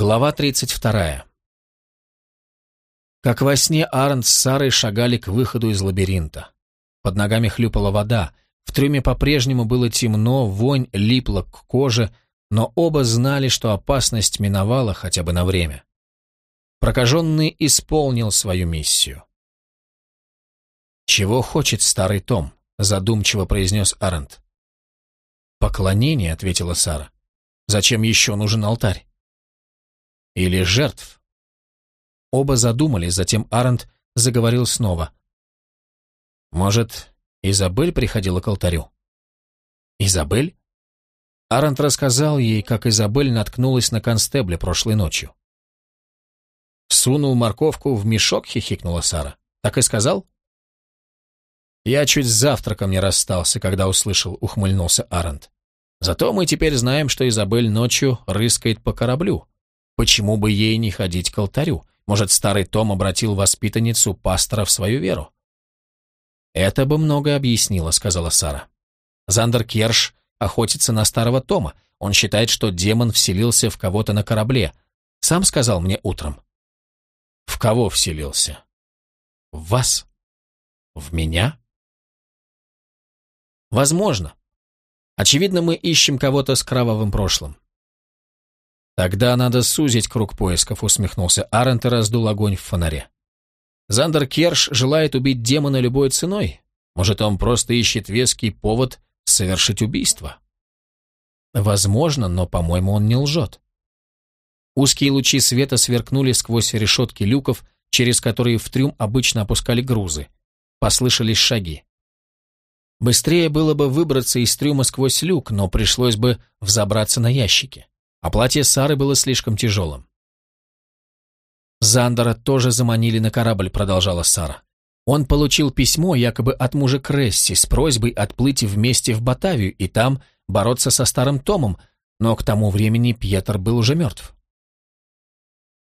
Глава 32. Как во сне Арнт с Сарой шагали к выходу из лабиринта. Под ногами хлюпала вода, в трюме по-прежнему было темно, вонь липла к коже, но оба знали, что опасность миновала хотя бы на время. Прокаженный исполнил свою миссию. «Чего хочет старый Том?» — задумчиво произнес Арнт. «Поклонение», — ответила Сара. «Зачем еще нужен алтарь?» Или жертв? Оба задумались, затем Арент заговорил снова. Может, Изабель приходила к алтарю? Изабель? Арент рассказал ей, как Изабель наткнулась на констебля прошлой ночью. «Сунул морковку в мешок?» — хихикнула Сара. «Так и сказал?» «Я чуть с завтраком не расстался, когда услышал», — ухмыльнулся Арент. «Зато мы теперь знаем, что Изабель ночью рыскает по кораблю. Почему бы ей не ходить к алтарю? Может, старый Том обратил воспитанницу пастора в свою веру? «Это бы многое объяснило», — сказала Сара. «Зандер Керш охотится на старого Тома. Он считает, что демон вселился в кого-то на корабле. Сам сказал мне утром». «В кого вселился?» «В вас». «В меня?» «Возможно. Очевидно, мы ищем кого-то с кровавым прошлым. «Тогда надо сузить круг поисков», — усмехнулся Арент и раздул огонь в фонаре. «Зандер Керш желает убить демона любой ценой. Может, он просто ищет веский повод совершить убийство?» «Возможно, но, по-моему, он не лжет». Узкие лучи света сверкнули сквозь решетки люков, через которые в трюм обычно опускали грузы. Послышались шаги. Быстрее было бы выбраться из трюма сквозь люк, но пришлось бы взобраться на ящики а платье Сары было слишком тяжелым. «Зандера тоже заманили на корабль», — продолжала Сара. «Он получил письмо якобы от мужа Кресси с просьбой отплыть вместе в Батавию и там бороться со старым Томом, но к тому времени Пьетер был уже мертв».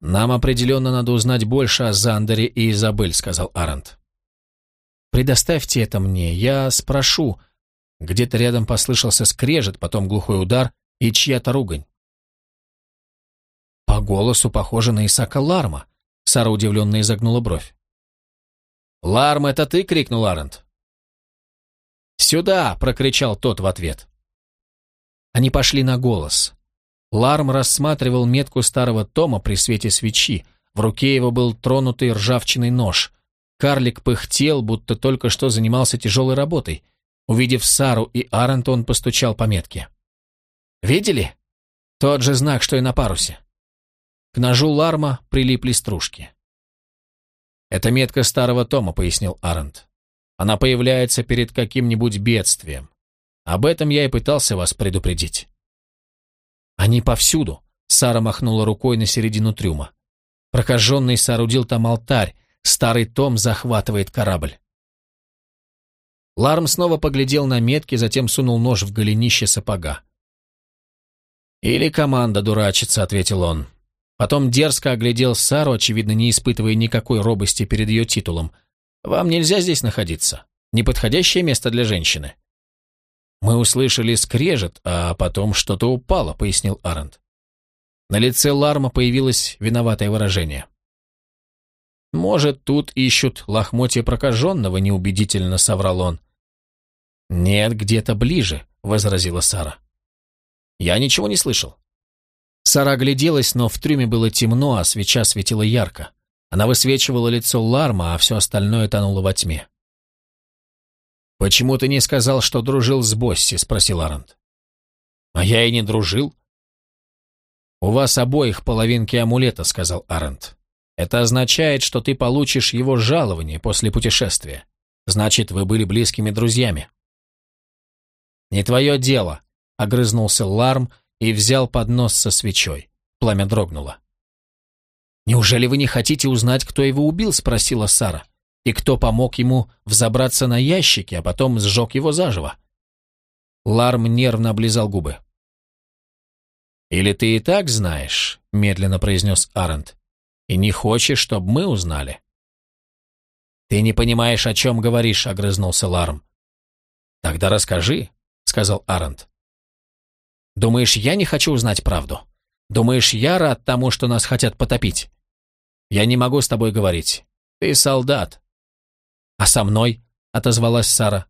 «Нам определенно надо узнать больше о Зандере и Изабель», — сказал Арент. «Предоставьте это мне, я спрошу». Где-то рядом послышался скрежет, потом глухой удар и чья-то ругань. Голосу похоже на Исака Ларма. Сара удивленно изогнула бровь. «Ларм, это ты?» — крикнул Арент. «Сюда!» — прокричал тот в ответ. Они пошли на голос. Ларм рассматривал метку старого Тома при свете свечи. В руке его был тронутый ржавчиной нож. Карлик пыхтел, будто только что занимался тяжелой работой. Увидев Сару и Арента, он постучал по метке. «Видели? Тот же знак, что и на парусе. К ножу Ларма прилипли стружки. «Это метка старого Тома», — пояснил Арент. «Она появляется перед каким-нибудь бедствием. Об этом я и пытался вас предупредить». «Они повсюду», — Сара махнула рукой на середину трюма. Прокаженный соорудил там алтарь, старый Том захватывает корабль. Ларм снова поглядел на метки, затем сунул нож в голенище сапога. «Или команда дурачится», — ответил он. Потом дерзко оглядел Сару, очевидно, не испытывая никакой робости перед ее титулом. «Вам нельзя здесь находиться. Неподходящее место для женщины». «Мы услышали скрежет, а потом что-то упало», — пояснил Арент. На лице Ларма появилось виноватое выражение. «Может, тут ищут лохмотья прокаженного?» — неубедительно соврал он. «Нет, где-то ближе», — возразила Сара. «Я ничего не слышал. Сара огляделась, но в трюме было темно, а свеча светила ярко. Она высвечивала лицо Ларма, а все остальное тонуло во тьме. «Почему ты не сказал, что дружил с Босси?» — спросил Арент. «А я и не дружил». «У вас обоих половинки амулета», — сказал Арент. «Это означает, что ты получишь его жалование после путешествия. Значит, вы были близкими друзьями». «Не твое дело», — огрызнулся Ларм, и взял поднос со свечой. Пламя дрогнуло. «Неужели вы не хотите узнать, кто его убил?» — спросила Сара. «И кто помог ему взобраться на ящики, а потом сжег его заживо?» Ларм нервно облизал губы. «Или ты и так знаешь», — медленно произнес Арент, «и не хочешь, чтобы мы узнали?» «Ты не понимаешь, о чем говоришь», — огрызнулся Ларм. «Тогда расскажи», — сказал Арент. Думаешь, я не хочу узнать правду? Думаешь, я рад тому, что нас хотят потопить? Я не могу с тобой говорить. Ты солдат. А со мной? Отозвалась Сара.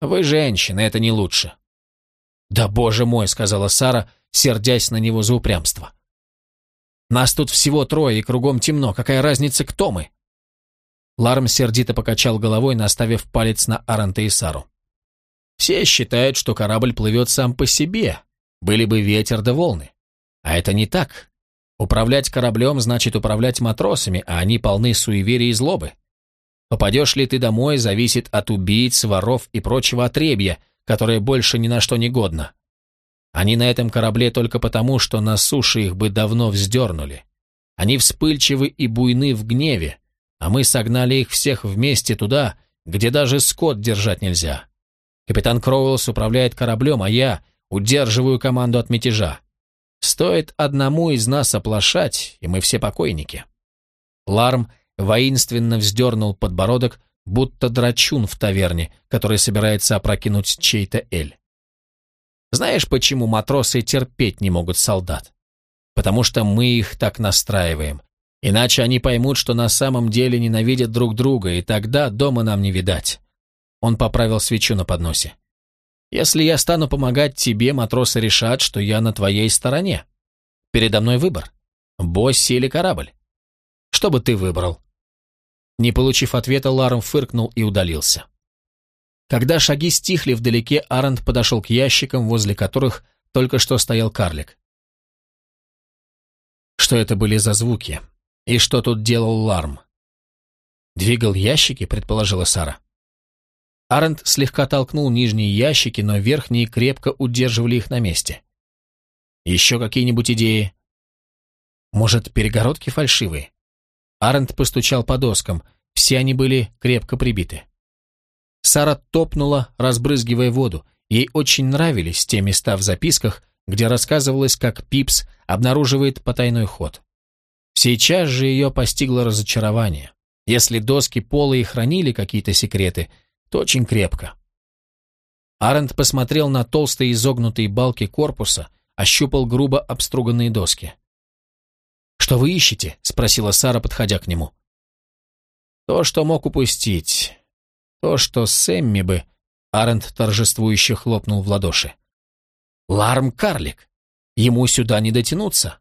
Вы женщины, это не лучше. Да боже мой, сказала Сара, сердясь на него за упрямство. Нас тут всего трое, и кругом темно. Какая разница, кто мы? Ларм сердито покачал головой, наставив палец на Аранта и Сару. Все считают, что корабль плывет сам по себе, были бы ветер да волны. А это не так. Управлять кораблем значит управлять матросами, а они полны суеверия и злобы. Попадешь ли ты домой, зависит от убийц, воров и прочего отребья, которое больше ни на что не годно. Они на этом корабле только потому, что на суше их бы давно вздернули. Они вспыльчивы и буйны в гневе, а мы согнали их всех вместе туда, где даже скот держать нельзя. Капитан Кроуэлс управляет кораблем, а я удерживаю команду от мятежа. Стоит одному из нас оплошать, и мы все покойники. Ларм воинственно вздернул подбородок, будто драчун в таверне, который собирается опрокинуть чей-то эль. Знаешь, почему матросы терпеть не могут солдат? Потому что мы их так настраиваем. Иначе они поймут, что на самом деле ненавидят друг друга, и тогда дома нам не видать. Он поправил свечу на подносе. Если я стану помогать тебе, матросы решат, что я на твоей стороне. Передо мной выбор. Босси или корабль? Что бы ты выбрал?» Не получив ответа, Ларом фыркнул и удалился. Когда шаги стихли вдалеке, Арент подошел к ящикам, возле которых только что стоял карлик. Что это были за звуки? И что тут делал Ларм? «Двигал ящики», — предположила Сара. Арент слегка толкнул нижние ящики, но верхние крепко удерживали их на месте. «Еще какие-нибудь идеи?» «Может, перегородки фальшивые?» Арент постучал по доскам, все они были крепко прибиты. Сара топнула, разбрызгивая воду. Ей очень нравились те места в записках, где рассказывалось, как Пипс обнаруживает потайной ход. Сейчас же ее постигло разочарование. Если доски пола и хранили какие-то секреты, очень крепко. Арент посмотрел на толстые изогнутые балки корпуса, ощупал грубо обструганные доски. «Что вы ищете?» — спросила Сара, подходя к нему. «То, что мог упустить. То, что Сэмми бы...» Арент торжествующе хлопнул в ладоши. «Ларм-карлик! Ему сюда не дотянуться!»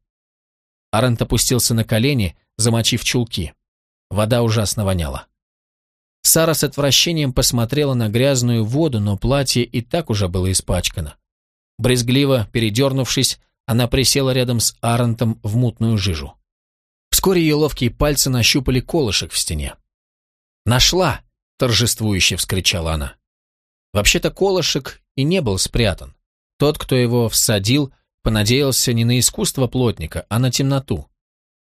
Арент опустился на колени, замочив чулки. Вода ужасно воняла. Сара с отвращением посмотрела на грязную воду, но платье и так уже было испачкано. Брезгливо, передернувшись, она присела рядом с Арентом в мутную жижу. Вскоре ее ловкие пальцы нащупали колышек в стене. «Нашла!» — торжествующе вскричала она. Вообще-то колышек и не был спрятан. Тот, кто его всадил, понадеялся не на искусство плотника, а на темноту.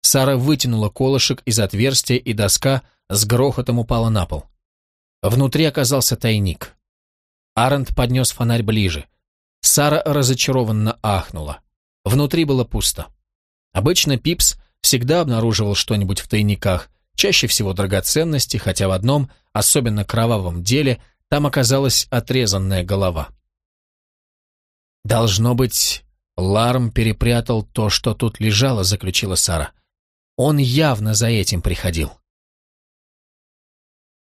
Сара вытянула колышек из отверстия, и доска с грохотом упала на пол. Внутри оказался тайник. Арент поднес фонарь ближе. Сара разочарованно ахнула. Внутри было пусто. Обычно Пипс всегда обнаруживал что-нибудь в тайниках, чаще всего драгоценности, хотя в одном, особенно кровавом деле, там оказалась отрезанная голова. «Должно быть, Ларм перепрятал то, что тут лежало», — заключила Сара. «Он явно за этим приходил».